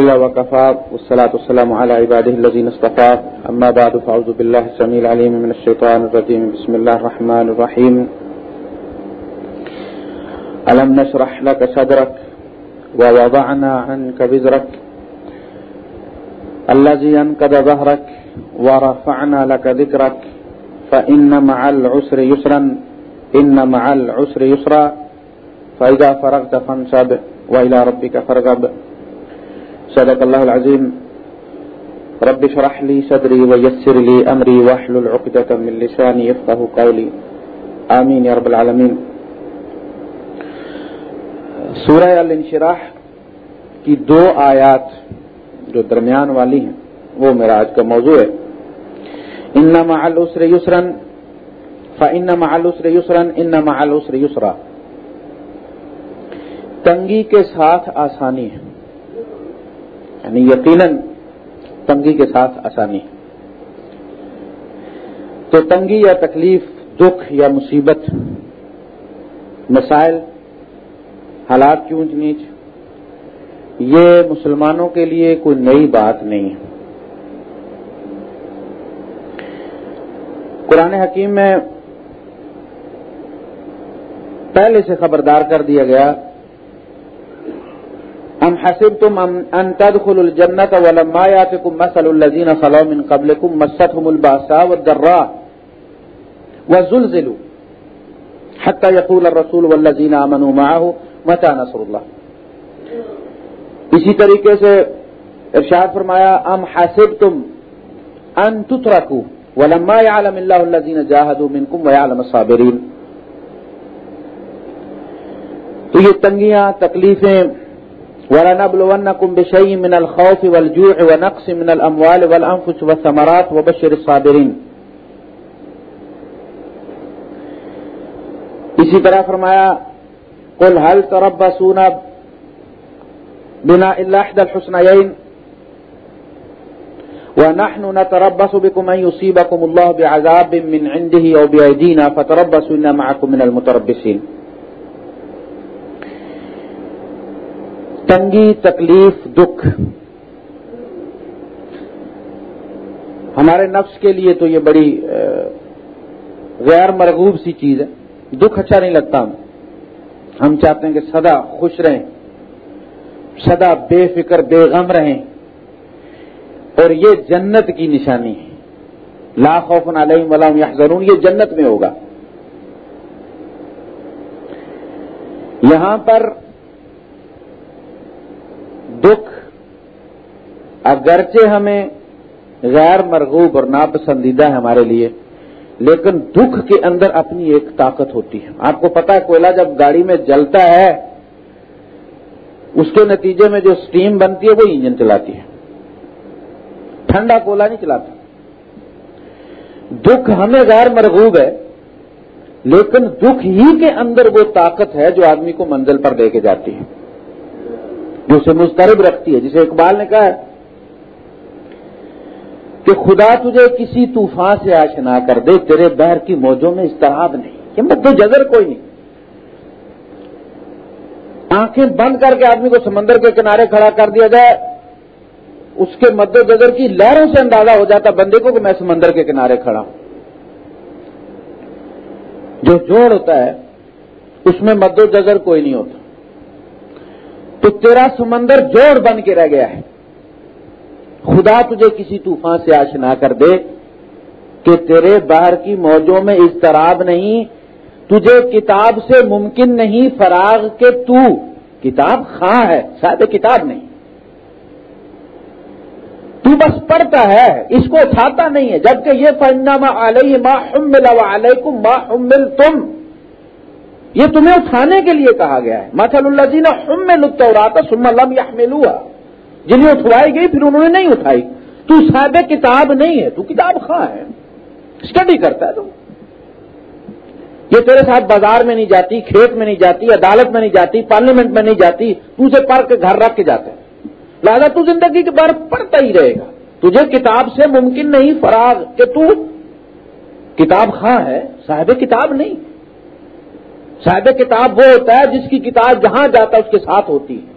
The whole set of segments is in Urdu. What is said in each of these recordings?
الله وكفى والصلاة والسلام على عباده الذين اصطفى أما بعد فأعوذ بالله السميع العليم من الشيطان الرجيم بسم الله الرحمن الرحيم ألم نشرح لك صدرك ووضعنا عنك بزرك الذي أنقذ ظهرك ورفعنا لك ذكرك فإن مع العسر يسرا إن مع العسر يسرا فإذا فرغت فانصب وإلى ربك فارغب صدق الله العظيم رب اشرح لي صدري ويسر لي أمري واحلل عقدة من لساني يفقهوا قولي. آمين يا رب العالمين. سورہ الانشراح کی دو آیات جو درمیان والی ہیں، وہ میرا آج کا موضوع ہے. ان مع العسر یسرا فان مع العسر یسرا ان مع العسر یسرا تنگی کے ساتھ آسانی ہے۔ یعنی یقیناً تنگی کے ساتھ آسانی ہے۔ تو تنگی یا تکلیف، دکھ یا مصیبت، مسائل، حالات کی اونچ نیچ، یہ مسلمانوں کے لیے کوئی نئی بات نہیں ہے۔ قرآن حکیم میں پہلے سے خبردار کر دیا گیا ام حسبتم ان تدخلوا الجنة ولما ياتكم مثل الذين خلوا من قبلكم مستهم الباساء والضراء وزلزلوا حتى يقول الرسول والذين آمنوا معه متى نصر الله. اسی طریقے سے ارشاد فرمایا ام حسبتم ان تتركوا ولما يعلم الله الذين جاهدوا منكم ويعلم الصابرين. تو یہ تنگیاں، تکلیفیں ولنبلونكم بشيء من الخوف والجوع ونقص من الأموال والأنفس والثمرات وبشر الصابرين اسی طرح فرمایا، قل هل تربصون بنا إلا إحدى الحسنيين ونحن نتربص بكم أن يصيبكم الله بعذاب من عنده أو بأيدينا فتربصوا إنا معكم من المتربصين تنگی، تکلیف، دکھ۔ ہمارے نفس کے لیے تو یہ بڑی غیر مرغوب سی چیز ہے۔ دکھ اچھا نہیں لگتا ہم ہم چاہتے ہیں کہ سدا خوش رہیں سدا بے فکر، بے غم رہیں۔ اور یہ جنت کی نشانی ہے۔ لا خوف علیہم ولا یحزنون، یہ جنت میں ہوگا۔ یہاں پر دکھ اگرچہ ہمیں غیر مرغوب اور ناپسندیدہ ہے ہمارے لیے، لیکن دکھ کے اندر اپنی ایک طاقت ہوتی ہے۔ آپ کو پتا ہے، کوئلہ جب گاڑی میں جلتا ہے، اس کے نتیجے میں جو سٹیم بنتی ہے، وہ انجن چلاتی ہے۔ ٹھنڈا کوئلہ نہیں چلاتا۔ دکھ ہمیں غیر مرغوب ہے، لیکن دکھ ہی کے اندر وہ طاقت ہے جو آدمی کو منزل پر لے کے جاتی ہے۔ جو اسے مسترب رکھتی ہے، جسے اقبال نے کہا ہے کہ خدا تجھے کسی طوفان سے آشنا کر دے، تیرے بہر کی موجوں میں استراب نہیں یہ مت جذر کوئی نہیں۔ آنکھیں بند کر کے آدمی کو سمندر کے کنارے کھڑا کر دیا جائے، اس کے مد جذر کی لہروں سے اندازہ ہو جاتا بندے کو کہ میں سمندر کے کنارے کھڑا ہوں۔ جو جوڑ ہوتا ہے، اس میں مد و جذر کوئی نہیں ہوتا۔ تو تیرا سمندر جوڑ بن کے رہ گیا ہے۔ خدا تجھے کسی طوفان سے آشنا کر دے کہ تیرے باہر کی موجوں میں اضطراب نہیں، تجھے کتاب سے ممکن نہیں فراغ کے تو۔ کتاب خاں ہے، شاید کتاب نہیں۔ تو بس پڑھتا ہے، اس کو اٹھاتا نہیں ہے، جبکہ یہ فنامہ علیہ ما حمل علیکم ما حمل تم یہ تمہیں اٹھانے کے لیے کہا گیا ہے۔ مسل اللہ جی نے حمل التوراتا سم لم یحملوها جنہیں اٹھوائی گئی، پھر انہوں نے نہیں اٹھائی۔ تو صاحب کتاب نہیں ہے، تو کتاب خواہ ہے۔ اسٹڈی کرتا ہے تو۔ یہ تیرے ساتھ بازار میں نہیں جاتی، کھیت میں نہیں جاتی، عدالت میں نہیں جاتی، پارلیمنٹ میں نہیں جاتی، تو اسے پڑھ کے گھر رکھ کے جاتا ہے۔ لہٰذا تو زندگی کے بار پڑھتا ہی رہے گا۔ تجھے کتاب سے ممکن نہیں، فراغ، کہ تو کتاب خاں ہے، صاحب کتاب نہیں۔ صاحب کتاب وہ ہوتا ہے جس کی کتاب جہاں جاتا ہے اس کے ساتھ ہوتی ہے۔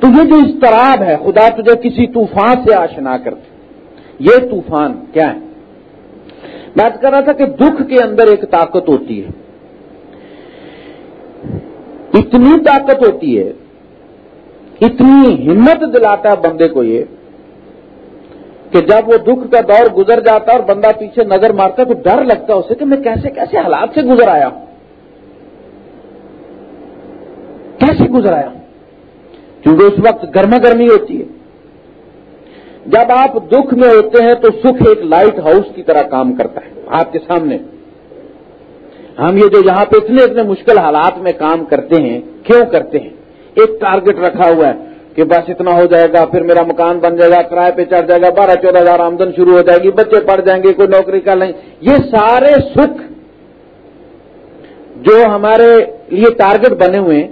تو یہ جو اضطراب ہے، خدا تجھے کسی طوفان سے آشنا کرتے یہ طوفان کیا ہے؟ بات کر رہا تھا کہ دکھ کے اندر ایک طاقت ہوتی ہے۔ اتنی طاقت ہوتی ہے، اتنی ہمت دلاتا ہے بندے کو یہ کہ جب وہ دکھ کا دور گزر جاتا ہے اور بندہ پیچھے نظر مارتا ہے تو ڈر لگتا ہے اسے کہ میں کیسے کیسے حالات سے گزر آیا ہوں۔ کیسے گزر آیا ہوں؟ کیونکہ اس وقت گرما گرمی ہوتی ہے۔ جب آپ دکھ میں ہوتے ہیں تو سکھ ایک لائٹ ہاؤس کی طرح کام کرتا ہے آپ کے سامنے۔ ہم یہ جو یہاں پہ اتنے اتنے مشکل حالات میں کام کرتے ہیں، کیوں کرتے ہیں؟ ایک ٹارگٹ رکھا ہوا ہے۔ کہ بس اتنا ہو جائے گا، پھر میرا مکان بن جائے گا کرائے پہ چڑھ جائے گا، بارہ چودہ ہزار آمدن شروع ہو جائے گی، بچے پڑھ جائیں گے، کوئی نوکری کر لیں۔ گے یہ سارے سکھ جو ہمارے لیے ٹارگٹ بنے ہوئے ہیں،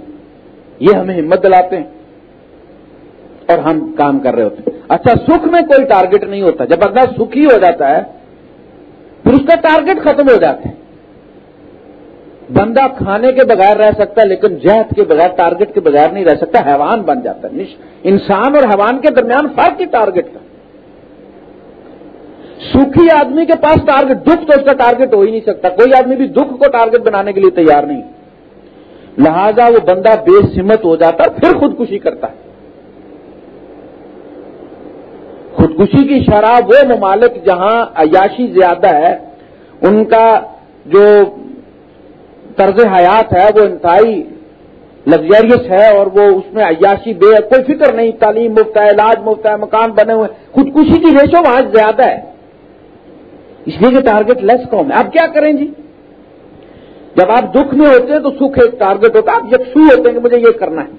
یہ ہمیں ہمت دلاتے ہیں اور ہم کام کر رہے ہوتے ہیں۔ اچھا سکھ میں کوئی ٹارگٹ نہیں ہوتا۔ جب اگلا سکھی ہو جاتا ہے، پھر اس کا ٹارگٹ ختم ہو جاتا ہے۔ بندہ کھانے کے بغیر رہ سکتا ہے، لیکن جہد کے بغیر ٹارگٹ کے بغیر نہیں رہ سکتا، حیوان بن جاتا ہے۔ انسان اور حیوان کے درمیان فرق ہی ٹارگٹ کا۔ سکھی آدمی کے پاس ٹارگٹ دکھ تو اس کا ٹارگٹ ہو ہی نہیں سکتا۔ کوئی آدمی بھی دکھ کو ٹارگٹ بنانے کے لیے تیار نہیں۔ لہذا وہ بندہ بے سمت ہو جاتا پھر خودکشی کرتا ہے۔ خودکشی کی شرح وہ ممالک جہاں عیاشی زیادہ ہے، ان کا جو طرز حیات ہے، وہ انتہائی لگژریس ہے اور وہ اس میں عیاشی بے، کوئی فکر نہیں، تعلیم مفت ہے، علاج مفت ہے، مکان بنے ہوئے، خودکشی کی ریشو وہاں زیادہ ہے۔ اس لیے کہ ٹارگیٹ لیس قوم ہے۔ آپ کیا کریں جی؟ جب آپ دکھ میں ہوتے ہیں تو سکھ ایک ٹارگیٹ ہوتا ہے۔ آپ جب سو ہوتے ہیں کہ مجھے یہ کرنا ہے،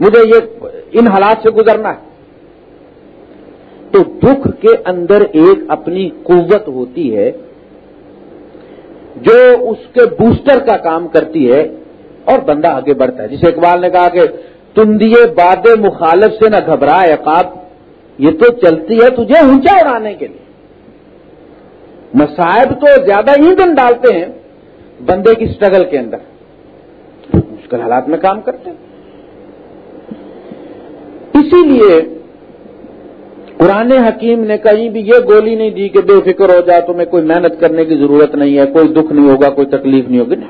مجھے یہ ان حالات سے گزرنا ہے۔ تو دکھ کے اندر ایک اپنی قوت ہوتی ہے۔ جو اس کے بوسٹر کا کام کرتی ہے اور بندہ آگے بڑھتا ہے۔ جسے اقبال نے کہا کہ تم دیے باد مخالف سے نہ گھبرا عقاب، یہ تو چلتی ہے تجھے اونچا اڑانے کے لیے۔ مسائب تو زیادہ ایندھن ڈالتے ہیں بندے کی سٹرگل کے اندر۔ مشکل حالات میں کام کرتے ہیں۔ اسی لیے قرآن حکیم نے کہیں بھی یہ گولی نہیں دی کہ بے فکر ہو جائے تمہیں کوئی محنت کرنے کی ضرورت نہیں ہے، کوئی دکھ نہیں ہوگا، کوئی تکلیف نہیں ہوگی نا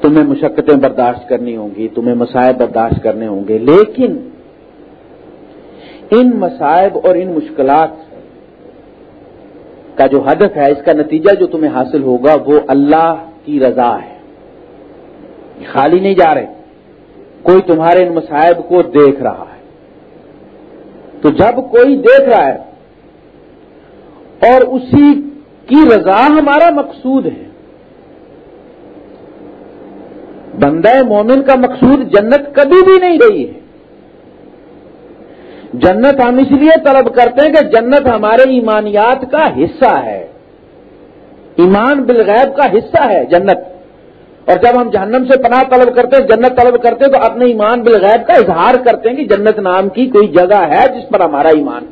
تمہیں مشقتیں برداشت کرنی ہوں گی، تمہیں مسائب برداشت کرنے ہوں گے، لیکن ان مسائب اور ان مشکلات کا جو ہدف ہے، اس کا نتیجہ جو تمہیں حاصل ہوگا، وہ اللہ کی رضا ہے۔ خالی نہیں جا رہے۔ کوئی تمہارے ان مسائب کو دیکھ رہا ہے۔ تو جب کوئی دیکھ رہا ہے اور اسی کی رضا ہمارا مقصود ہے، بندہ مومن کا مقصود جنت کبھی بھی نہیں رہی ہے۔ جنت ہم اس لیے طلب کرتے ہیں کہ جنت ہمارے ایمانیات کا حصہ ہے، ایمان بالغیب کا حصہ ہے جنت۔ اور جب ہم جہنم سے پناہ طلب کرتے ہیں، جنت طلب کرتے ہیں، تو اپنے ایمان بالغیب کا اظہار کرتے ہیں کہ جنت نام کی کوئی جگہ ہے جس پر ہمارا ایمان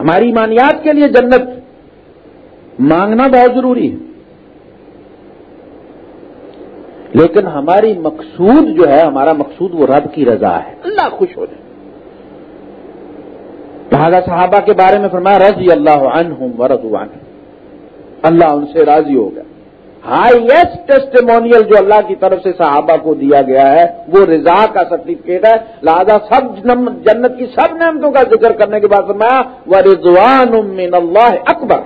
ہماری ایمانیات کے لیے جنت مانگنا بہت ضروری ہے۔ لیکن ہماری مقصود جو ہے، ہمارا مقصود وہ رب کی رضا ہے۔ اللہ خوش ہو جائے۔ لہٰذا صحابہ کے بارے میں فرمایا، رضی اللہ عنہم ورضوان اللہ ان سے راضی ہو گیا۔ ہائیسٹ ٹیسٹمونیل جو اللہ کی طرف سے صحابہ کو دیا گیا ہے، وہ رضا کا سرٹیفکیٹ ہے۔ لہذا سب جنت کی سب نعمتوں کا ذکر کرنے کے بعد فرمایا وہ رضوان من اللہ اکبر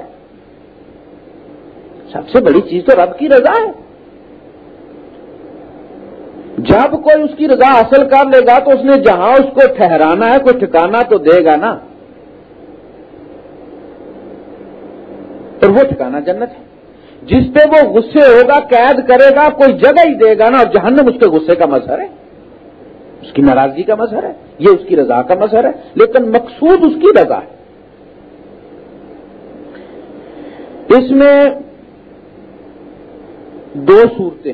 سب سے بڑی چیز تو رب کی رضا ہے۔ جب کوئی اس کی رضا حاصل کر لے گا تو اس نے جہاں اس کو ٹھہرانا ہے، کوئی ٹھکانا تو دے گا نا۔ اور وہ ٹھکانا جنت ہے۔ جس پہ وہ غصے ہوگا، قید کرے گا، کوئی جگہ ہی دے گا نا، اور جہنم اس کے غصے کا مظہر ہے۔ اس کی ناراضگی کا مظہر ہے، یہ اس کی رضا کا مظہر ہے، لیکن مقصود اس کی رضا ہے۔ اس میں دو صورتیں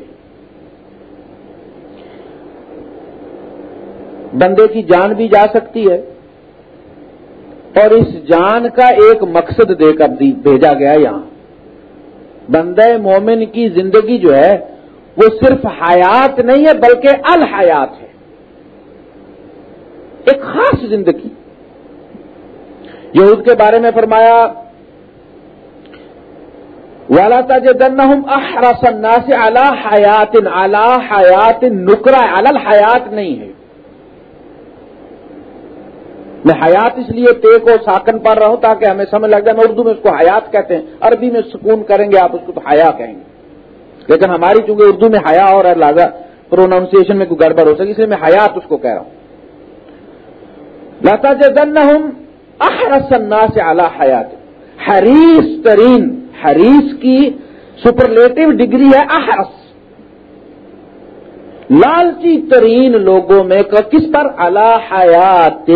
بندے کی جان بھی جا سکتی ہے، اور اس جان کا ایک مقصد دے کر بھیجا گیا یہاں۔ بندہ مومن کی زندگی جو ہے وہ صرف حیات نہیں ہے بلکہ الحیات ہے۔ ایک خاص زندگی۔ یہود کے بارے میں فرمایا والا تجدن احرس الناس على حیات على حیات نکرا علل حیات نہیں ہے۔ میں حیات اس لیے تے کو ساکن پڑھ رہا ہوں تاکہ ہمیں سمجھ لگ جائے، میں اردو میں اس کو حیات کہتے ہیں، عربی میں سکون کریں گے، آپ اس کو تو حیا کہیں گے۔ لیکن ہماری چونکہ اردو میں حیا اور لہٰذا پروناؤنسیشن میں کوئی گڑبڑ ہو سکے، اس لیے میں حیات اس کو کہہ رہا ہوں۔ لتا جن احرس الناس على حیات حریص ترین حریص کی سپرلیٹو ڈگری ہے احرس لالچی ترین لوگوں میں کس پر؟ اللہ حیات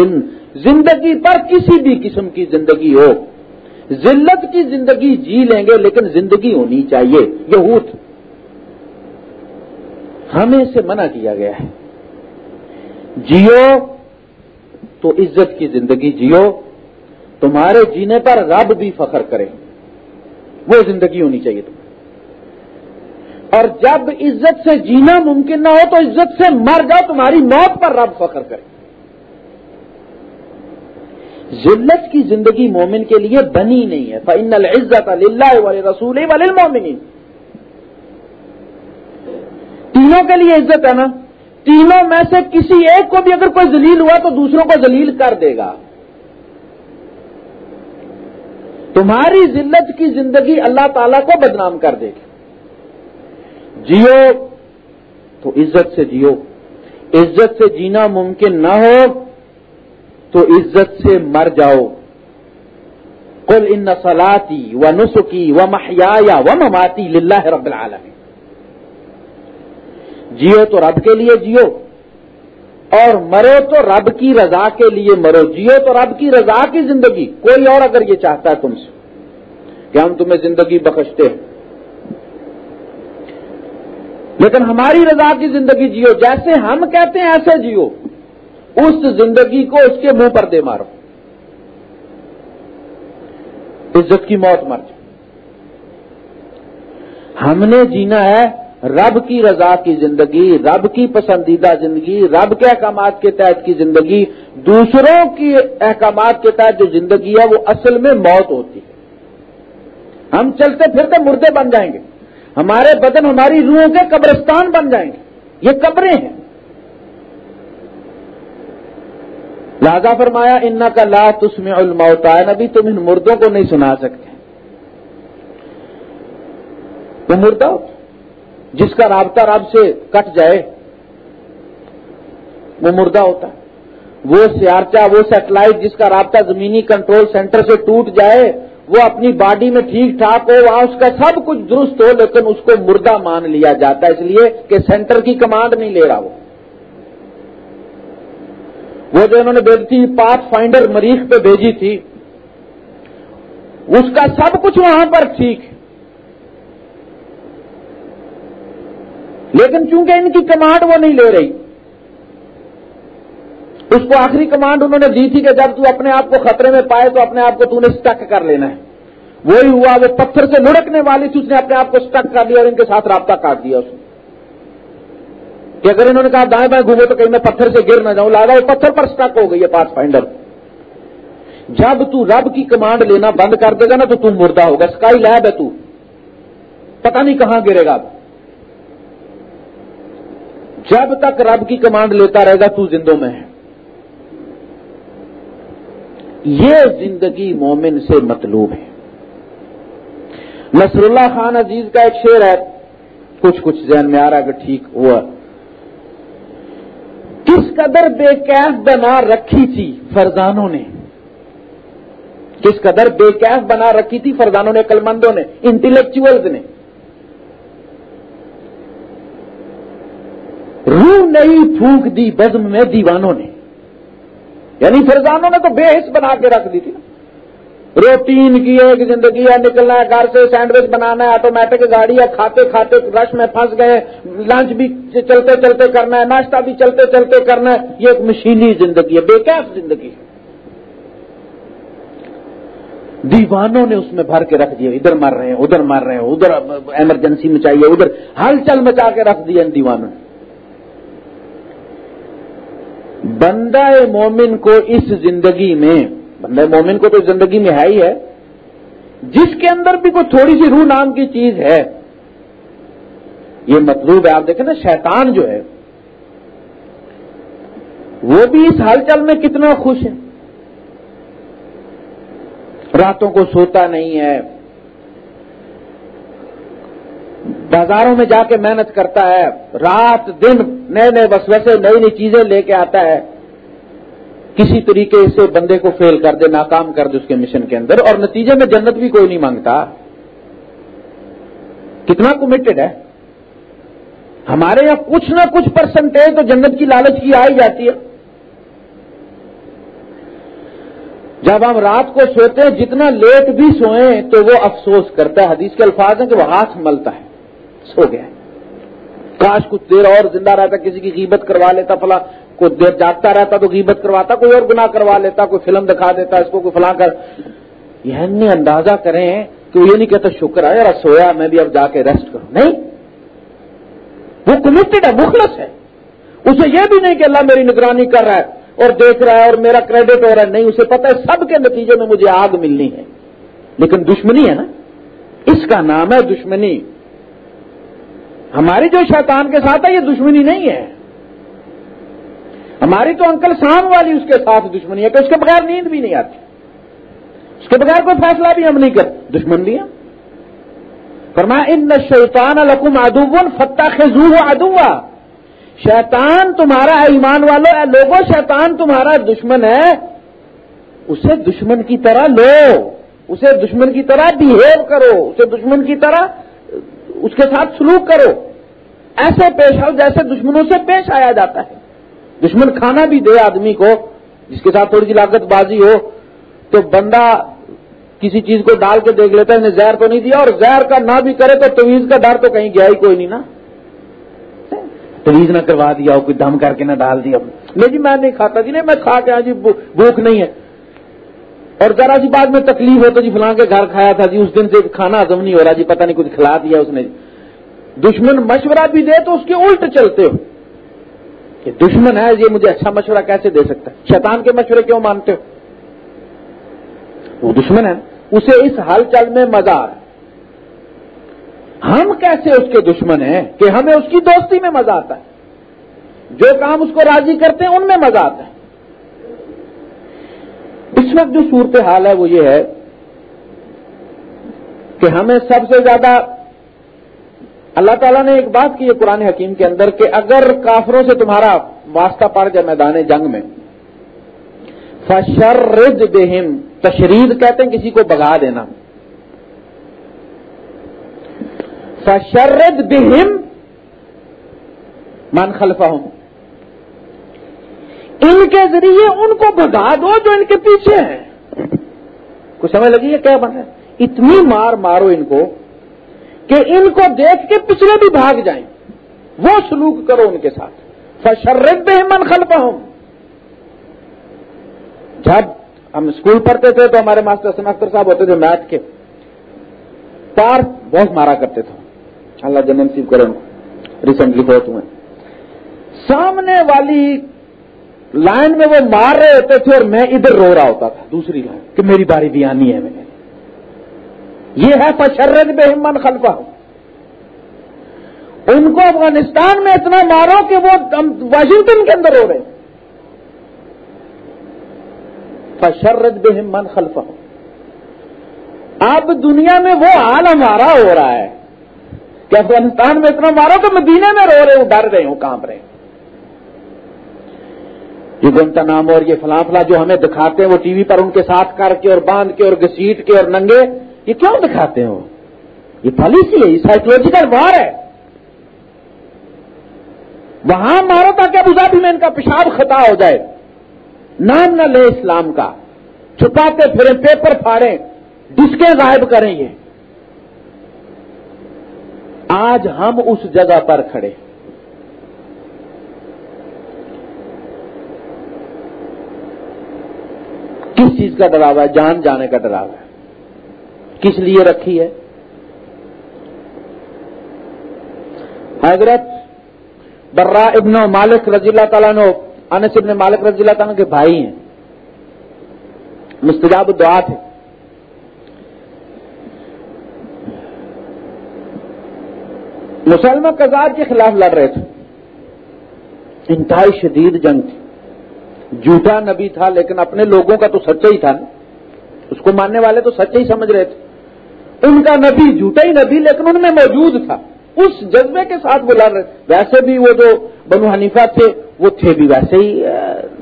زندگی پر کسی بھی قسم کی زندگی ہو۔ ذلت کی زندگی جی لیں گے، لیکن زندگی ہونی چاہیے۔ یہود، ہمیں سے منع کیا گیا ہے۔ جیو تو عزت کی زندگی جیو، تمہارے جینے پر رب بھی فخر کرے۔ وہ زندگی ہونی چاہیے تمہیں۔ اور جب عزت سے جینا ممکن نہ ہو تو عزت سے مر جاؤ، تمہاری موت پر رب فخر کرے۔ ذلت کی زندگی مومن کے لیے بنی نہیں ہے۔ فن العزت اللہ والے رسول والے مومن تینوں کے لیے عزت ہے نا؟ تینوں میں سے کسی ایک کو بھی اگر کوئی ذلیل ہوا تو دوسروں کو ذلیل کر دے گا۔ تمہاری ذلت کی زندگی اللہ تعالی کو بدنام کر دے گی۔ جیو تو عزت سے جیو۔ عزت سے جینا ممکن نہ ہو۔ تو عزت سے مر جاؤ۔ کل ان نسلاتی و نسخی و محیا و مماتی للہ رب العالمین جیو تو رب کے لیے جیو، اور مرو تو رب کی رضا کے لیے مرو۔ جیو تو رب کی رضا کی زندگی، کوئی اور اگر یہ چاہتا ہے تم سے کہ ہم تمہیں زندگی بخشتے ہیں۔ لیکن ہماری رضا کی زندگی جیو، جیسے ہم کہتے ہیں ایسے جیو۔ اس زندگی کو اس کے منہ پر دے مارو۔ عزت کی موت مر جائے۔ ہم نے جینا ہے رب کی رضا کی زندگی، رب کی پسندیدہ زندگی، رب کے احکامات کے تحت کی زندگی۔ دوسروں کی احکامات کے تحت جو زندگی ہے وہ اصل میں موت ہوتی ہے۔ ہم چلتے پھرتے مردے بن جائیں گے۔ ہمارے بدن، ہماری روحوں کے قبرستان بن جائیں گے۔ یہ قبریں ہیں۔ لہذا فرمایا ان کا لا تسم الموتا ہے نبی، تم ان مردوں کو نہیں سنا سکتے. وہ مردہ جس کا رابطہ رب سے کٹ جائے، وہ مردہ ہوتا ہے. وہ سیارچا وہ سیٹلائٹ جس کا رابطہ زمینی کنٹرول سینٹر سے ٹوٹ جائے، وہ اپنی باڈی میں ٹھیک ٹھاک ہو، وہاں اس کا سب کچھ درست ہو، لیکن اس کو مردہ مان لیا جاتا ہے. اس لیے کہ سینٹر کی کمانڈ نہیں لے رہا وہ. وہ جو انہوں نے بھیجی تھی پاس فائنڈر مریخ پہ بھیجی تھی، اس کا سب کچھ وہاں پر ٹھیک لیکن چونکہ ان کی کمانڈ وہ نہیں لے رہی، اس کو آخری کمانڈ انہوں نے دی تھی کہ جب تو اپنے آپ کو خطرے میں پائے تو اپنے آپ کو تو نے اسٹک کر لینا ہے۔ وہی ہوا، وہ پتھر سے لڑکنے والی تھی، اس نے اپنے آپ کو اسٹک کر دیا اور ان کے ساتھ رابطہ کاٹ دیا اس نے۔ کہ اگر انہوں نے کہا دائیں بائیں گھومے تو کہیں میں پتھر سے گر نہ جاؤں لاگا وہ پتھر پر اسٹک ہو گئی ہے پاس فائنڈر جب تو رب کی کمانڈ لینا بند کر دے گا نا تو تم مردہ ہوگا اسکائی لیب ہے تو۔ پتہ نہیں کہاں گرے گا۔ جب تک رب کی کمانڈ لیتا رہے گا تو زندوں میں ہے۔ یہ زندگی مومن سے مطلوب ہے۔ نصر اللہ خان عزیز کا ایک شعر ہے، کچھ کچھ ذہن میں آ رہا ہے کہ ٹھیک ہوا۔ کس قدر بے کیف بنا رکھی تھی فرزانوں نے کس قدر بے کیف بنا رکھی تھی فرزانوں نے، کلمندوں نے انٹلیکچوئلز نے۔ روح نہیں پھونک دی بزم میں دیوانوں نے۔ یعنی فرزانوں نے تو بے حص بنا کے رکھ دی تھی۔ نا روٹین کی ایک زندگی ہے، نکلنا ہے گھر سے، سینڈوچ بنانا ہے، آٹومیٹک گاڑی ہے، کھاتے کھاتے رش میں پھنس گئے، لنچ بھی چلتے چلتے کرنا ہے، ناشتہ بھی چلتے چلتے کرنا ہے، یہ ایک مشینی زندگی ہے، بے کیف زندگی ہے۔ دیوانوں نے اس میں بھر کے رکھ دیا ادھر مر رہے ہیں، ادھر مر رہے ہیں، ادھر ایمرجنسی میں چاہیے ادھر ہل چل مچا کے رکھ دیا ان دیوانوں نے۔ بندہ مومن کو اس زندگی میں بندہ مومن کو تو زندگی میں ہے ہی ہے۔ جس کے اندر بھی کوئی تھوڑی سی روح نام کی چیز ہے، یہ مطلوب ہے۔ آپ دیکھیں نا، شیطان جو ہے، وہ بھی اس حال چل میں کتنا خوش ہے۔ راتوں کو سوتا نہیں ہے۔ بازاروں میں جا کے محنت کرتا ہے۔ رات دن نئے نئے بس ویسے نئی نئی چیزیں لے کے آتا ہے۔ کسی طریقے سے بندے کو فیل کر دے، ناکام کر دے اس کے مشن کے اندر، اور نتیجے میں جنت بھی کوئی نہیں مانگتا۔ کتنا کمیٹڈ ہے؟ ہمارے یہاں کچھ نہ کچھ پرسنٹیج تو جنت کی لالچ کی آئی جاتی ہے۔ جب ہم رات کو سوتے ہیں، جتنا لیٹ بھی سوئیں تو وہ افسوس کرتا ہے۔ حدیث کے الفاظ ہیں کہ وہ ہاتھ ملتا ہے۔ سو گیا۔ کاش کچھ دیر اور زندہ رہتا، کسی کی غیبت کروا لیتا، فلاں کوئی دیر جاگتا رہتا تو غیبت کرواتا، کوئی اور گناہ کروا لیتا، کوئی فلم دکھا دیتا، اس کو کوئی فلاں کر۔ یہ اندازہ کریں کہ وہ یہ نہیں کہتا، شکر ہے، یار، سویا، میں بھی اب جا کے ریسٹ کروں۔ نہیں۔ وہ کمیٹڈ ہے، مخلص ہے۔ اسے یہ بھی نہیں کہ اللہ میری نگرانی کر رہا ہے اور دیکھ رہا ہے اور میرا کریڈٹ ہو رہا ہے۔ نہیں، اسے پتا ہے، سب کے نتیجے میں مجھے آگ ملنی ہے۔ لیکن دشمنی ہے نا۔ اس کا نام ہے دشمنی۔ ہماری جو شیطان کے ساتھ ہے، یہ دشمنی نہیں ہے۔ ہماری تو انکل سام والی اس کے ساتھ دشمنی ہے کہ اس کے بغیر نیند بھی نہیں آتی۔ اس کے بغیر کوئی فیصلہ بھی ہم نہیں کرتے دشمن بھی ہیں فرمایا، ان شیطان القم ادوبن فتح خزو ادوا شیطان تمہارا ایمان والو، اے لوگوں شیطان تمہارا دشمن ہے۔ اسے دشمن کی طرح لو، اسے دشمن کی طرح بہیو کرو، اسے دشمن کی طرح اس کے ساتھ سلوک کرو۔ ایسے پیش آؤ جیسے دشمنوں سے پیش آیا جاتا ہے۔ دشمن کھانا بھی دے آدمی کو، جس کے ساتھ تھوڑی سی لاگت بازی ہو، تو بندہ کسی چیز کو ڈال کے دیکھ لیتا ہے، انہیں زہر تو نہیں دیا، اور زہر کا نہ بھی کرے تو تویز کا ڈر تو کہیں گیا ہی کوئی نہیں نا۔ تویز نہ کروا دیا ہو، کوئی دم کر کے نہ ڈال دیا نہیں جی میں نہیں کھاتا جی نہیں، میں کھا کے جی بھوک نہیں ہے۔ اور ذرا سی بات میں تکلیف ہو تو جی فلاں کے گھر کھایا تھا جی اس دن سے کھانا ہزم نہیں ہو رہا جی پتہ نہیں کچھ کھلا دیا اس نے جی۔ دشمن مشورہ بھی دے تو اس کے الٹ چلتے ہو۔ کہ دشمن ہے، یہ مجھے اچھا مشورہ کیسے دے سکتا ہے؟ شیطان کے مشورے کیوں مانتے ہو؟ وہ دشمن ہے۔ اسے اس حال چل میں مزہ آ ہم کیسے اس کے دشمن ہیں کہ ہمیں اس کی دوستی میں مزہ آتا ہے؟ جو کام اس کو راضی کرتے ہیں، ان میں مزہ آتا ہے۔ اس وقت جو صورت حال ہے وہ یہ ہے کہ ہمیں سب سے زیادہ اللہ تعالیٰ نے ایک بات کی ہے قرآن حکیم کے اندر کہ اگر کافروں سے تمہارا واسطہ پڑ جائے میدان جنگ میں، فشرد بہم تشرید کہتے ہیں کسی کو بگا دینا۔ فشرد بہم من خلفہ ہوں ان کے ذریعے ان کو بگا دو جو ان کے پیچھے ہیں۔ کچھ سمجھ لگی ہے کیا بنا اتنی مار مارو ان کو۔ کہ ان کو دیکھ کے پچھلے بھی بھاگ جائیں۔ وہ سلوک کرو ان کے ساتھ۔ فشرد من خلفہ ہوں جب ہم اسکول پڑھتے تھے تو ہمارے ماسٹر سماستر صاحب ہوتے تھے میتھ کے پار بہت مارا کرتے تھے۔ اللہ جنم سیب کرے۔ ریسنٹلی بہت ہوئے۔ سامنے والی لائن میں وہ مار رہے ہوتے تھے اور میں ادھر رو رہا ہوتا تھا۔ دوسری لائن کہ میری باری بھی آنی ہے۔ میں نے یہ ہے فشرد بے ہمن خلفہ۔ ان کو افغانستان میں اتنا مارو کہ وہ واشنگٹن کے اندر ہو رہے ہیں۔ فشرد بے من خلفہ۔ اب دنیا میں وہ حال ہمارا ہو رہا ہے کہ افغانستان میں اتنا مارو تو مدینے میں رو رہے ہوں ڈر رہے ہوں کام رہے یہ گنتا نام اور یہ فلاں فلاں جو ہمیں دکھاتے ہیں، وہ ٹی وی پر ان کے ساتھ کر کے اور باندھ کے اور گسیٹ کے اور ننگے یہ کیوں دکھاتے ہیں وہ یہ پالیسی ہے، یہ سائیکولوجیکل وار ہے۔ وہاں مارو تاکہ ابو ظہبی میں ان کا پیشاب خطا ہو جائے۔ نام نہ لے اسلام کا۔ چھپاتے پھریں، پیپر پھاڑیں ڈسکے غائب کریں یہ۔ آج ہم اس جگہ پر کھڑے۔ کس چیز کا ڈراوا ہے؟ جان جانے کا ڈراوا ہے۔ کس لیے رکھی ہے؟ حضرت برا ابن مالک رضی اللہ تعالیٰ نے انس ابن مالک رضی اللہ تعالیٰ کے بھائی ہیں۔ مستجاب دعا تھے۔ مسلمہ کزاد کے خلاف لڑ رہے تھے۔ انتہائی شدید جنگ تھی۔ جھوٹا نبی تھا، لیکن اپنے لوگوں کا تو سچا ہی تھا نا۔ اس کو ماننے والے تو سچا ہی سمجھ رہے تھے۔ ان کا نبی جھوٹا ہی نبی، لیکن ان میں موجود تھا۔ اس جذبے کے ساتھ وہ لڑ رہے۔ ویسے بھی وہ جو بنو حنیفہ تھے، وہ تھے بھی ویسے ہی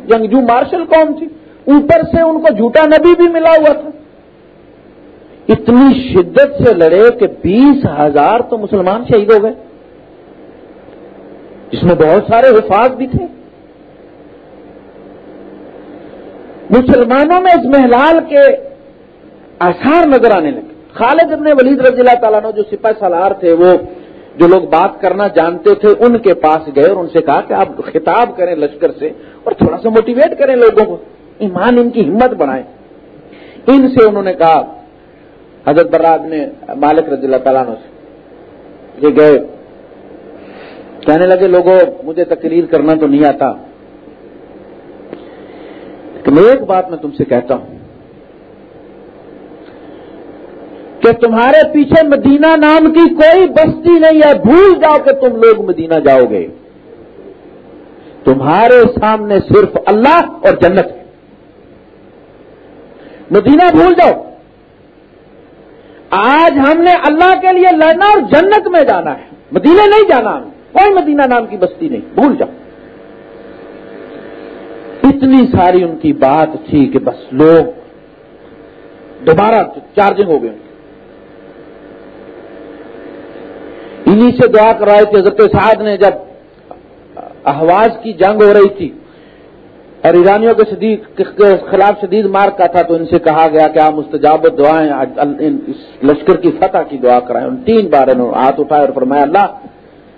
جنگجو یعنی مارشل قوم تھی۔ اوپر سے ان کو جھوٹا نبی بھی ملا ہوا تھا۔ اتنی شدت سے لڑے کہ بیس ہزار تو مسلمان شہید ہو گئے۔ جس میں بہت سارے حفاظ بھی تھے۔ مسلمانوں میں اس محلال کے آثار نظر آنے لگے۔ خالد ابن ولید رضی اللہ تعالیٰ نے جو سپاہ سالار تھے، وہ جو لوگ بات کرنا جانتے تھے، ان کے پاس گئے اور ان سے کہا کہ آپ خطاب کریں لشکر سے اور تھوڑا سا موٹیویٹ کریں لوگوں کو، ایمان ان کی ہمت بڑھائیں ان سے انہوں نے کہا، حضرت براد نے مالک رضی اللہ تعالیٰ سے، یہ گئے۔ کہنے لگے، لوگوں، مجھے تقریر کرنا تو نہیں آتا۔ لیکن ایک بات میں تم سے کہتا ہوں۔ کہ تمہارے پیچھے مدینہ نام کی کوئی بستی نہیں ہے، بھول جاؤ کہ تم لوگ مدینہ جاؤ گے۔ تمہارے سامنے صرف اللہ اور جنت ہے۔ مدینہ بھول جاؤ۔ آج ہم نے اللہ کے لیے لڑنا اور جنت میں جانا ہے۔ مدینہ نہیں جانا ہم کوئی مدینہ نام کی بستی نہیں۔ بھول جاؤ۔ اتنی ساری ان کی بات تھی کہ بس لوگ دوبارہ چارجنگ ہو گئے۔ انہی سے دعا کر رہے تھے حضرت سعد نے جب احواز کی جنگ ہو رہی تھی اور ایرانیوں کے شدید کے خلاف شدید مار کا تھا، تو ان سے کہا گیا کہ آپ مستجاب دعائیں اس لشکر کی فتح کی دعا کرائیں۔ ان تین بار انہوں نے ہاتھ اٹھائے اور فرمایا، اللہ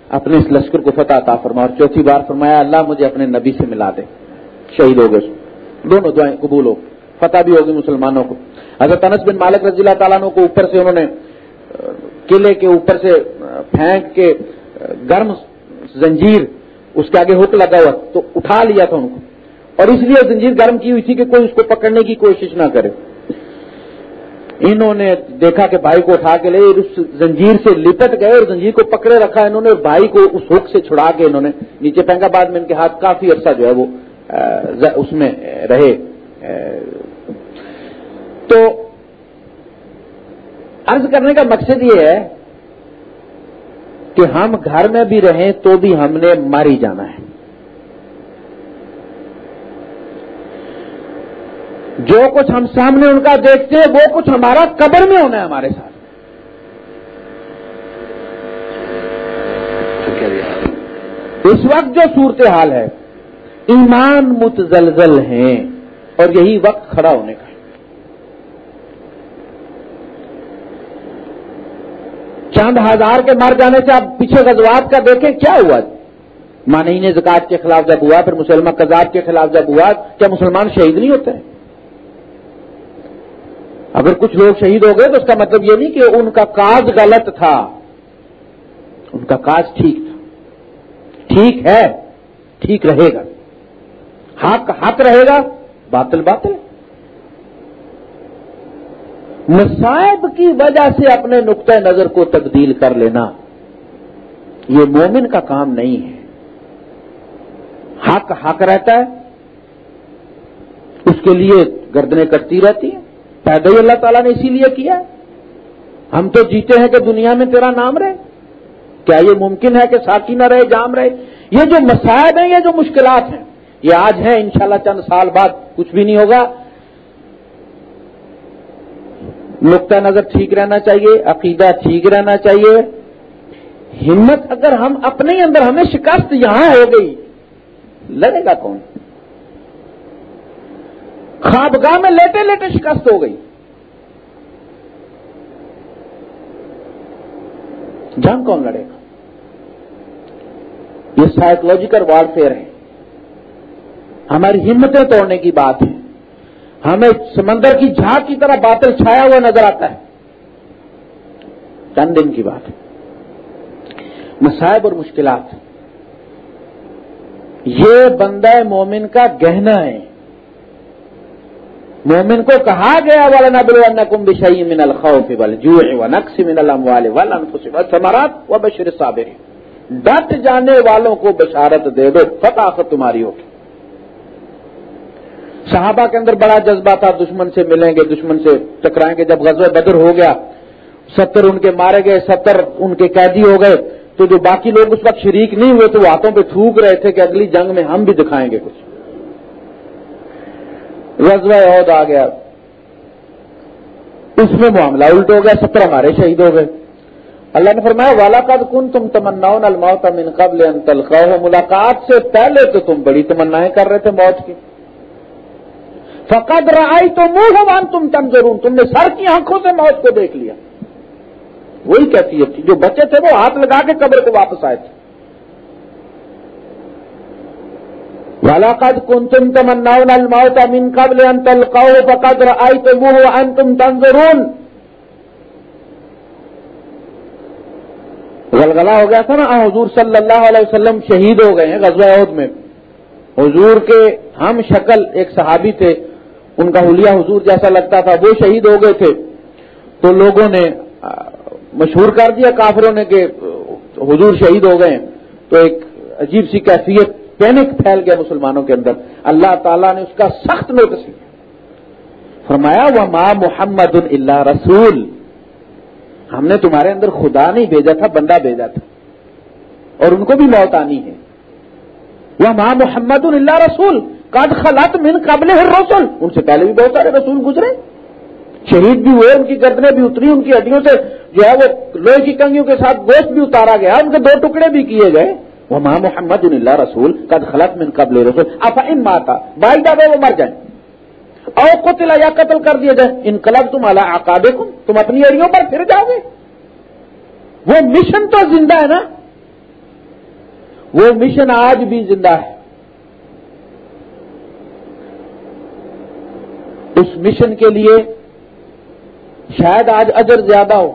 اپنے اس لشکر کو فتح عطا فرما۔ اور چوتھی بار فرمایا، اللہ مجھے اپنے نبی سے ملا دے۔ شہید ہو گئے۔ دونوں دعائیں قبول ہو۔ فتح بھی ہوگی مسلمانوں کو۔ حضرت انس بن مالک رضی اللہ تعالیٰ کو اوپر سے انہوں نے قلعے کے اوپر سے پھینک کے گرم زنجیر اس کے آگے حک لگا ہوا تو اٹھا لیا تھا ان کو۔ اور اس لیے زنجیر گرم کی ہوئی تھی کہ کوئی اس کو پکڑنے کی کوشش نہ کرے۔ انہوں نے دیکھا کہ بھائی کو اٹھا کے لے، اس زنجیر سے لپٹ گئے اور زنجیر کو پکڑے رکھا انہوں نے۔ بھائی کو اس حک سے چھڑا کے انہوں نے۔ نیچے پھینکا بعد میں ان کے ہاتھ کافی عرصہ جو ہے وہ اس میں رہے۔ تو عرض کرنے کا مقصد یہ ہے کہ ہم گھر میں بھی رہیں تو بھی ہم نے ماری جانا ہے۔ جو کچھ ہم سامنے ان کا دیکھتے ہیں، وہ کچھ ہمارا قبر میں ہونا ہے ہمارے ساتھ۔ اس وقت جو صورتحال ہے، ایمان متزلزل ہیں اور یہی وقت کھڑا ہونے کا ہے چند ہزار کے مر جانے سے آپ پیچھے غزوات کا دیکھیں کیا ہوا؟ مانین زکات کے خلاف جب ہوا، پھر مسلمان کزاد کے خلاف جب ہوا، کیا مسلمان شہید نہیں ہوتے؟ اگر کچھ لوگ شہید ہو گئے تو اس کا مطلب یہ نہیں کہ ان کا کاج غلط تھا۔ ان کا کاج ٹھیک تھا۔ ٹھیک ہے، ٹھیک رہے گا۔ حق حق رہے گا، باطل باطل مصائب کی وجہ سے اپنے نقطۂ نظر کو تبدیل کر لینا یہ مومن کا کام نہیں ہے۔ حق حق رہتا ہے۔ اس کے لیے گردنیں کٹتی رہتی ہیں۔ پیدا ہی اللہ تعالیٰ نے اسی لیے کیا۔ ہم تو جیتے ہیں کہ دنیا میں تیرا نام رہے۔ کیا یہ ممکن ہے کہ ساتھی نہ رہے، جام رہے؟ یہ جو مسائب ہیں، یہ جو مشکلات ہیں، یہ آج ہیں انشاءاللہ چند سال بعد، کچھ بھی نہیں ہوگا۔ نقطۂ نظر ٹھیک رہنا چاہیے، عقیدہ ٹھیک رہنا چاہیے۔ ہمت اگر ہم اپنے اندر ہمیں شکست یہاں ہو گئی، لڑے گا کون؟ خوابگاہ میں لیٹے لیٹے شکست ہو گئی۔ جنگ کون لڑے گا؟ یہ سائیکولوجیکل وارفیئر ہے۔ ہماری ہمتیں توڑنے کی بات ہے۔ ہمیں سمندر کی جھاگ کی طرح باطل چھایا ہوا نظر آتا ہے۔ چند دن کی بات ہے۔ اور مشکلات۔ یہ بندہ مومن کا گہنا ہے۔ مومن کو کہا گیا والا نبل کم بشئی من الخوف بل من الاموال والثمرات وبشر الصابرین ڈٹ جانے والوں کو بشارت دے دو فتاخت تمہاری ہوگی صحابہ کے اندر بڑا جذبہ تھا، دشمن سے ملیں گے، دشمن سے ٹکرائیں گے۔ جب غزوہ بدر ہو گیا، ستر ان کے مارے گئے، ستر ان کے قیدی ہو گئے، تو جو باقی لوگ اس وقت شریک نہیں ہوئے، تو وہ ہاتھوں پہ تھوک رہے تھے کہ اگلی جنگ میں ہم بھی دکھائیں گے کچھ۔ غزوہ عہد آ گیا۔ اس میں معاملہ الٹ ہو گیا، ستر ہمارے شہید ہو گئے۔ اللہ نے فرمایا والا قد کن تم تمنا الموت من قبل ان تلقاہ ملاقات سے پہلے تو تم بڑی تمنا کر رہے تھے موت کی۔ فقد رہائی تو منہ تم تم ضرور تم نے سر کی آنکھوں سے موت کو دیکھ لیا۔ وہی کیفیت تھی جو بچے تھے وہ ہاتھ لگا کے قبر کو واپس آئے تھے۔ کن تم تمنا الماؤ من قبل ان تلقاؤ فقد آئی تو تم تنظرون۔ غلغلہ ہو گیا تھا نا۔ حضور صلی اللہ علیہ وسلم شہید ہو گئے ہیں غزوہ عہد میں۔ حضور کے ہم شکل ایک صحابی تھے۔ ان کا حلیہ حضور جیسا لگتا تھا، وہ شہید ہو گئے تھے۔ تو لوگوں نے مشہور کر دیا کافروں نے کہ حضور شہید ہو گئے۔ تو ایک عجیب سی کیفیت، پینک پھیل گیا مسلمانوں کے اندر۔ اللہ تعالیٰ نے اس کا سخت نوٹس لیا فرمایا وہ ماں محمد اللہ رسول۔ ہم نے تمہارے اندر خدا نہیں بھیجا تھا، بندہ بھیجا تھا۔ اور ان کو بھی موت آنی ہے۔ وہ ماں محمد اللہ رسول۔ کاٹ خلط من قبل رسول ان سے پہلے بھی بہت سارے رسول گزرے۔ شہید بھی ہوئے، ان کی گردنیں بھی اتری، ان کی ہڈیوں سے جو ہے وہ لوہے کی کنگیوں کے ساتھ گوشت بھی اتارا گیا، ان کے دو ٹکڑے بھی کیے گئے۔ وہ ماں محمد اللہ رسول، قد خلط من قبل رسول افا ان ماتا بائی دادا وہ مر جائیں۔ او قتل یا قتل کر دیا جائے۔ ان کلب تم اللہ آکادے تم اپنی اڑیوں پر پھر جاؤ گے وہ مشن تو زندہ ہے نا؟ وہ مشن آج بھی زندہ ہے۔ اس مشن کے لیے شاید آج اجر زیادہ ہو۔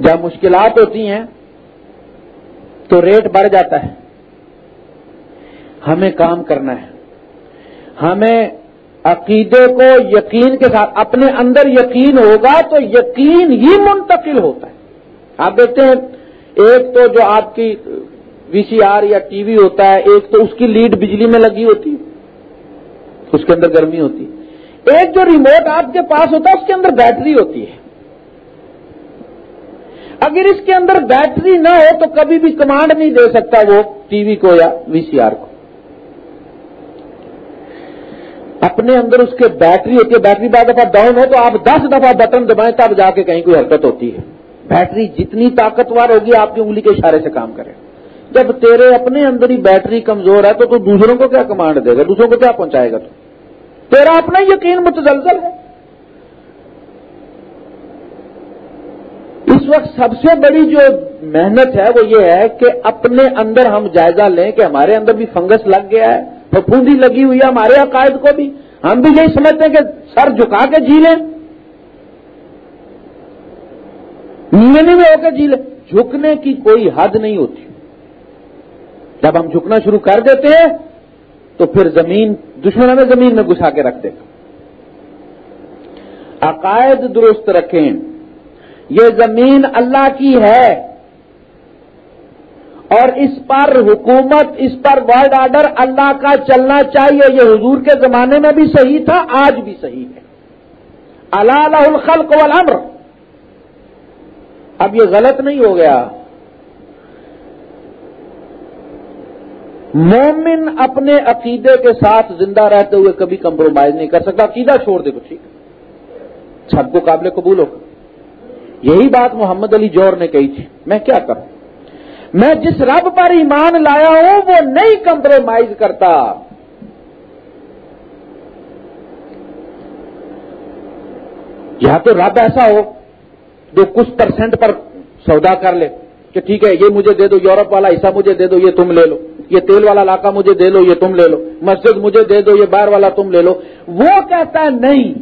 جب مشکلات ہوتی ہیں، تو ریٹ بڑھ جاتا ہے۔ ہمیں کام کرنا ہے۔ ہمیں عقیدے کو یقین کے ساتھ، اپنے اندر یقین ہوگا تو یقین ہی منتقل ہوتا ہے۔ آپ دیکھتے ہیں، ایک تو جو آپ کی وی سی آر یا ٹی وی ہوتا ہے، ایک تو اس کی لیڈ بجلی میں لگی ہوتی ہے۔ اس کے اندر گرمی ہوتی ہے۔ ایک جو ریموٹ آپ کے پاس ہوتا ہے، اس کے اندر بیٹری ہوتی ہے۔ اگر اس کے اندر بیٹری نہ ہو تو کبھی بھی کمانڈ نہیں دے سکتا وہ ٹی وی کو یا وی سی آر کو۔ اپنے اندر اس کے بیٹری ہوتی ہے۔ بیٹری بعد دفعہ ڈاؤن ہو تو آپ دس دفعہ بٹن دبائیں تب جا کے کہیں کوئی حرکت ہوتی ہے۔ بیٹری جتنی طاقتور ہوگی، آپ کی انگلی کے اشارے سے کام کرے۔ جب تیرے اپنے اندر ہی بیٹری کمزور ہے تو تو دوسروں کو کیا کمانڈ دے گا؟ دوسروں کو کیا پہنچائے گا تو؟ تیرا اپنا یقین متزلزل ہے۔ اس وقت سب سے بڑی جو محنت ہے وہ یہ ہے کہ اپنے اندر ہم جائزہ لیں کہ ہمارے اندر بھی فنگس لگ گیا ہے، پھپھوندی لگی ہوئی ہے ہمارے عقائد کو بھی۔ ہم بھی یہی سمجھتے ہیں کہ سر جھکا کے جی لیں نینے میں ہو کے جی لیں جھکنے کی کوئی حد نہیں ہوتی۔ جب ہم جھکنا شروع کر دیتے ہیں تو پھر زمین دشمن ہمیں زمین میں گھسا کے رکھ دے گا۔ عقائد درست رکھیں۔ یہ زمین اللہ کی ہے۔ اور اس پر حکومت، اس پر ورلڈ آرڈر اللہ کا چلنا چاہیے۔ یہ حضور کے زمانے میں بھی صحیح تھا، آج بھی صحیح ہے۔ اللہ الخلق والامر۔ اب یہ غلط نہیں ہو گیا۔ مومن اپنے عقیدے کے ساتھ زندہ رہتے ہوئے کبھی کمپرومائز نہیں کر سکتا، عقیدہ چھوڑ دے تو ٹھیک سب کو قابل قبول ہو۔ یہی بات محمد علی جوہر نے کہی تھی۔ میں کیا کروں؟ میں جس رب پر ایمان لایا ہوں، وہ نہیں کمپرومائز کرتا۔ یا تو رب ایسا ہو جو کچھ پرسنٹ پر سودا کر لے، کہ ٹھیک ہے، یہ مجھے دے دو، یورپ والا ایسا مجھے دے دو، یہ تم لے لو۔ یہ تیل والا علاقہ مجھے دے لو، یہ تم لے لو۔ مسجد مجھے دے دو، یہ باہر والا تم لے لو۔ وہ کہتا ہے، نہیں۔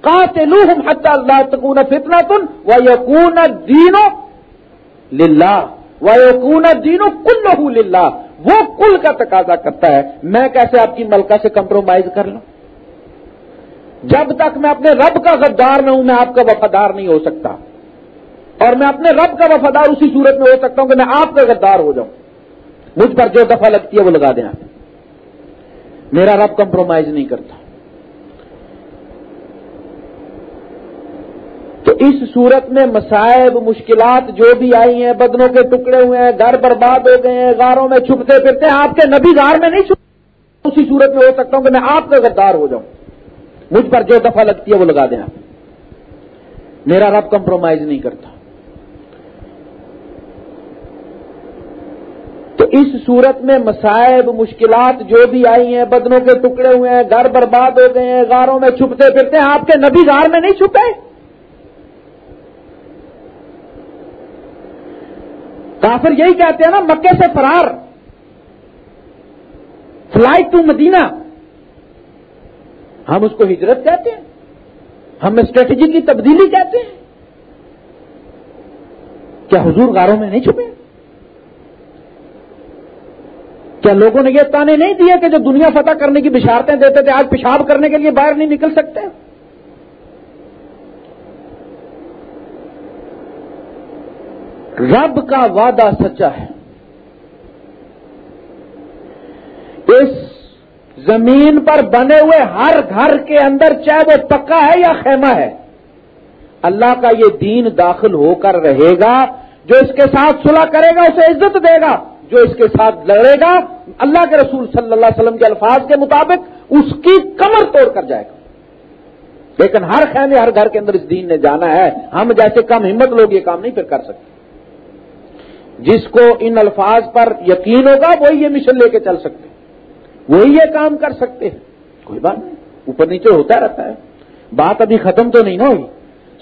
قاتلوہم حتی اللہ تکون فتنہ تن و یقون دینو للہ۔ و یقون دینو کلہو للہ۔ وہ کل کا تقاضا کرتا ہے۔ میں کیسے آپ کی ملکہ سے کمپرومائز کر لوں؟ جب تک میں اپنے رب کا غدار نہ ہوں، میں آپ کا وفادار نہیں ہو سکتا۔ اور میں اپنے رب کا وفادار اسی صورت میں ہو سکتا ہوں کہ میں آپ کا غدار ہو جاؤں۔ مجھ پر جو دفعہ لگتی ہے وہ لگا دیں آپ میرا رب کمپرومائز نہیں کرتا۔ تو اس صورت میں مسائب مشکلات جو بھی آئی ہیں، بدنوں کے ٹکڑے ہوئے ہیں، گھر برباد ہو گئے ہیں، غاروں میں چھپتے پھرتے ہیں، آپ کے نبی غار میں نہیں چھپ اسی صورت میں ہو سکتا ہوں کہ میں آپ کا غدار ہو جاؤں۔ مجھ پر جو دفعہ لگتی ہے وہ لگا دیں آپ میرا رب کمپرومائز نہیں کرتا تو اس صورت میں مسائب مشکلات جو بھی آئی ہیں، بدنوں کے ٹکڑے ہوئے ہیں، گھر برباد ہو گئے ہیں، غاروں میں چھپتے پھرتے ہیں، آپ کے نبی غار میں نہیں چھپے؟ کافر یہی کہتے ہیں نا، مکے سے فرار۔ فلائٹ ٹو مدینہ ہم اس کو ہجرت کہتے ہیں۔ ہم اسٹریٹجی کی تبدیلی کہتے ہیں۔ کیا حضور غاروں میں نہیں چھپے؟ کیا لوگوں نے یہ تانے نہیں دیے کہ جو دنیا فتح کرنے کی بشارتیں دیتے تھے، آج پیشاب کرنے کے لیے باہر نہیں نکل سکتے؟ رب کا وعدہ سچا ہے۔ اس زمین پر بنے ہوئے ہر گھر کے اندر چاہے وہ پکا ہے یا خیمہ ہے، اللہ کا یہ دین داخل ہو کر رہے گا، جو اس کے ساتھ صلح کرے گا، اسے عزت دے گا۔ جو اس کے ساتھ لڑے گا، اللہ کے رسول صلی اللہ علیہ وسلم کے الفاظ کے مطابق اس کی کمر توڑ کر جائے گا۔ لیکن ہر خیمے، ہر گھر کے اندر اس دین نے جانا ہے، ہم جیسے کم ہمت لوگ یہ کام نہیں پھر کر سکتے۔ جس کو ان الفاظ پر یقین ہوگا، وہی یہ مشن لے کے چل سکتے وہی یہ کام کر سکتے ہیں۔ کوئی بات نہیں، اوپر نیچے ہوتا رہتا ہے۔ بات ابھی ختم تو نہیں نا ہوئی۔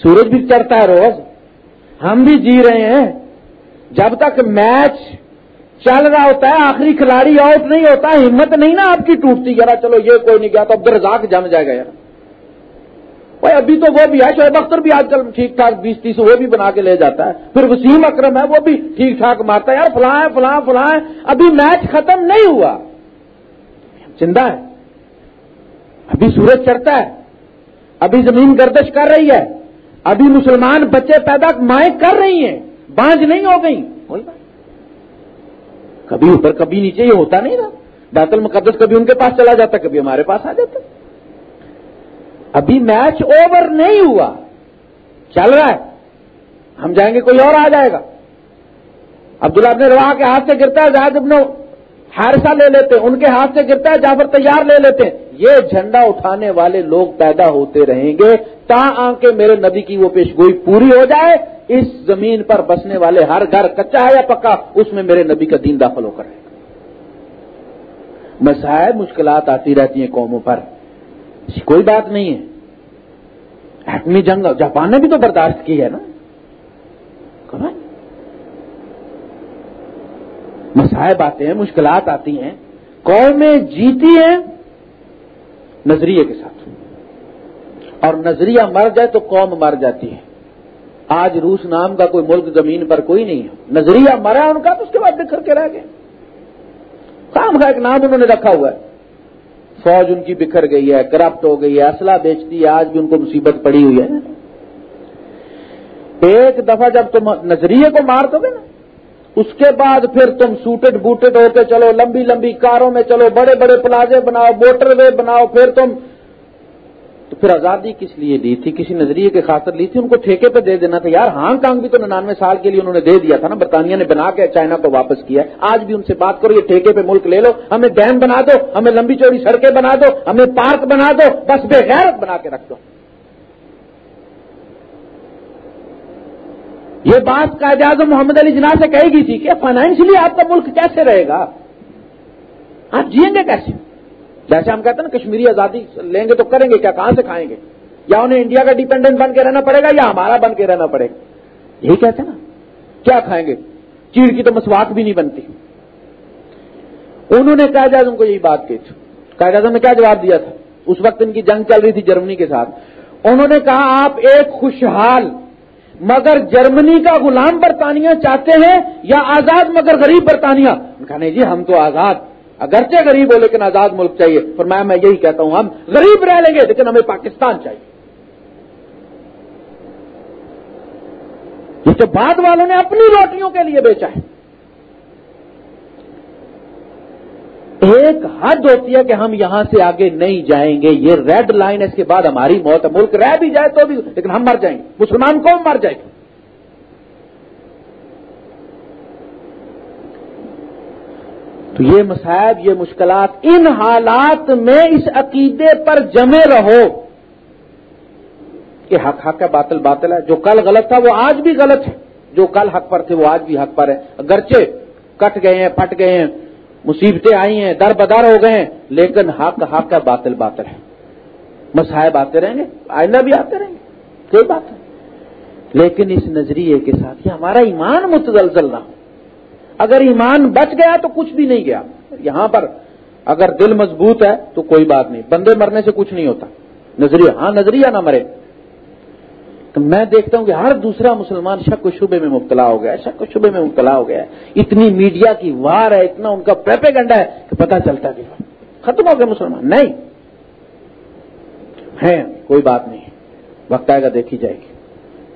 سورج بھی چڑھتا ہے روز۔ ہم بھی جی رہے ہیں۔ جب تک میچ چل رہا ہوتا ہے، آخری کھلاڑی آؤٹ نہیں ہوتا، ہمت نہیں نا آپ کی ٹوٹتی ذرا چلو یہ کوئی نہیں گیا تو عبد الرزاق جم جائے گا یار بھائی، ابھی تو وہ بھی ہے، شعیب اختر بھی آج کل ٹھیک ٹھاک، بیس تیس وہ بھی بنا کے لے جاتا ہے۔ پھر وسیم اکرم ہے، وہ بھی ٹھیک ٹھاک مارتا ہے، یار، فلاں فلاں فلاں ابھی میچ ختم نہیں ہوا۔ چندہ ہے۔ ابھی سورج چڑھتا ہے۔ ابھی زمین گردش کر رہی ہے۔ ابھی مسلمان بچے پیدا مائیں کر رہی ہیں۔ بانج نہیں ہو گئی کبھی اوپر کبھی نیچے، یہ ہوتا نہیں نا۔ بیت المقدس کبھی ان کے پاس چلا جاتا، کبھی ہمارے پاس آ جاتا۔ ابھی میچ اوور نہیں ہوا، چل رہا ہے۔ ہم جائیں گے، کوئی اور آ جائے گا۔ عبداللہ اپنے روا کے ہاتھ سے گرتا ہے زائد ابن ہارسا لے لیتے ہیں۔ ان کے ہاتھ سے گرتا ہے، جعفر تیار لے لیتے ہیں۔ یہ جھنڈا اٹھانے والے لوگ پیدا ہوتے رہیں گے، تا آ کے میرے نبی کی وہ پیشگوئی پوری ہو جائے اس زمین پر بسنے والے ہر گھر کچا ہے یا پکا، اس میں میرے نبی کا دین داخل ہو کر رہے گا مسائل مشکلات آتی رہتی ہیں قوموں پر۔ کوئی بات نہیں ہے۔ ایٹمی جنگ، جاپان نے بھی تو برداشت کی ہے نا۔ مسائب آتے ہیں، مشکلات آتی ہیں۔ قومیں جیتی ہیں نظریے کے ساتھ۔ اور نظریہ مر جائے تو قوم مر جاتی ہے۔ آج روس نام کا کوئی ملک زمین پر کوئی نہیں ہے۔ نظریہ مرا ان کا، تو اس کے بعد بکھر کے رہ گئے۔ کام کا ایک نام انہوں نے رکھا ہوا ہے۔ فوج ان کی بکھر گئی ہے کرپٹ ہو گئی ہے، اسلحہ بیچتی ہے، آج بھی ان کو مصیبت پڑی ہوئی ہے۔ ایک دفعہ جب تم نظریے کو مار دو گے نا، اس کے بعد پھر تم سوٹڈ بوٹڈ ہوتے چلو، لمبی لمبی کاروں میں چلو، بڑے بڑے پلازے بناؤ موٹر وے بناؤ، پھر تم پھر آزادی کس لیے دی تھی؟ کسی نظریے کے خاطر لی تھی؟ ان کو ٹھیکے پہ دے دینا تھا۔ یار ہانگ کانگ بھی تو ننانوے سال کے لیے انہوں نے دے دیا تھا نا۔ برطانیہ نے بنا کے چائنا کو واپس کیا آج بھی ان سے بات کرو، یہ ٹھیکے پہ ملک لے لو۔ ہمیں ڈیم بنا دو، ہمیں لمبی چوڑی سڑکیں بنا دو، ہمیں پارک بنا دو، بس بے غیرت بنا کے رکھ دو۔ یہ بات قائد اعظم محمد علی جناح سے کہے گی تھی کہ فائنینشلی آپ کا ملک کیسے رہے گا؟ آپ جیئیں گے کیسے؟ جیسے ہم کہتے ہیں نا کشمیری آزادی لیں گے تو کریں گے، کیا کہاں سے کھائیں گے؟ یا انہیں انڈیا کا ڈیپینڈنٹ بن کے رہنا پڑے گا یا ہمارا بن کے رہنا پڑے گا؟ یہی کہتے ہیں نا، کیا کھائیں گے؟ چیڑ کی تو مسواک بھی نہیں بنتی۔ انہوں نے قائد اعظم کو یہی بات کی تھی۔ قائد اعظم نے کیا جواب دیا تھا؟ اس وقت ان کی جنگ چل رہی تھی جرمنی کے ساتھ۔ انہوں نے کہا، آپ ایک خوشحال، مگر جرمنی کا غلام برطانیہ چاہتے ہیں یا آزاد مگر غریب برطانیہ؟ کہا، نہیں جی ہم تو آزاد اگرچہ غریب ہو لیکن آزاد ملک چاہیے۔ فرمایا، میں یہی کہتا ہوں، ہم غریب رہ لیں گے، لیکن ہمیں پاکستان چاہیے۔ یہ تو بعد والوں نے اپنی روٹیوں کے لیے بیچا ہے۔ ایک حد ہوتی ہے کہ ہم یہاں سے آگے نہیں جائیں گے۔ یہ ریڈ لائن اس کے بعد ہماری موت ہے۔ ملک رہ بھی جائے تو بھی، لیکن ہم مر جائیں گے۔ مسلمان قوم مر جائے گا تو یہ مسائب یہ مشکلات ان حالات میں اس عقیدے پر جمے رہو کہ حق حق ہے، باطل باطل ہے۔ جو کل غلط تھا وہ آج بھی غلط ہے۔ جو کل حق پر تھے وہ آج بھی حق پر ہے۔ اگرچہ کٹ گئے ہیں، پھٹ گئے ہیں، مصیبتیں آئی ہیں، در بدر ہو گئے ہیں، لیکن حق حق ہے، باطل باطل ہے۔ مسائب آتے رہیں گے، آئندہ بھی آتے رہیں گے، کوئی بات نہیں۔ لیکن اس نظریے کے ساتھ یہ ہمارا ایمان متزلزل نہ ہو اگر ایمان بچ گیا تو کچھ بھی نہیں گیا۔ یہاں پر اگر دل مضبوط ہے تو کوئی بات نہیں۔ بندے مرنے سے کچھ نہیں ہوتا۔ نظریہ ہاں نظریہ نہ مرے۔ تو میں دیکھتا ہوں کہ ہر دوسرا مسلمان شک و شبے میں مبتلا ہو گیا ہے، شک و شبے میں مبتلا ہو گیا ہے۔ اتنی میڈیا کی وار ہے، اتنا ان کا پیپے گنڈا ہے کہ پتہ چلتا کہ ختم ہو گیا مسلمان۔ نہیں۔ ہے کوئی بات نہیں۔ وقت آئے گا، دیکھی جائے گی۔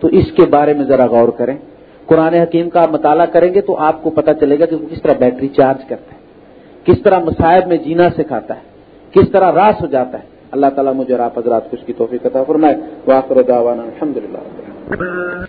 تو اس کے بارے میں ذرا غور کریں۔ قرآن حکیم کا آپ مطالعہ کریں گے تو آپ کو پتا چلے گا کہ وہ کس طرح بیٹری چارج کرتا ہے، کس طرح مصائب میں جینا سکھاتا ہے، کس طرح راس ہو جاتا ہے۔ اللہ تعالیٰ مجھے آپ حضرات کو اس کی توفیق عطا فرمائے۔ واخر دعوانا الحمدللہ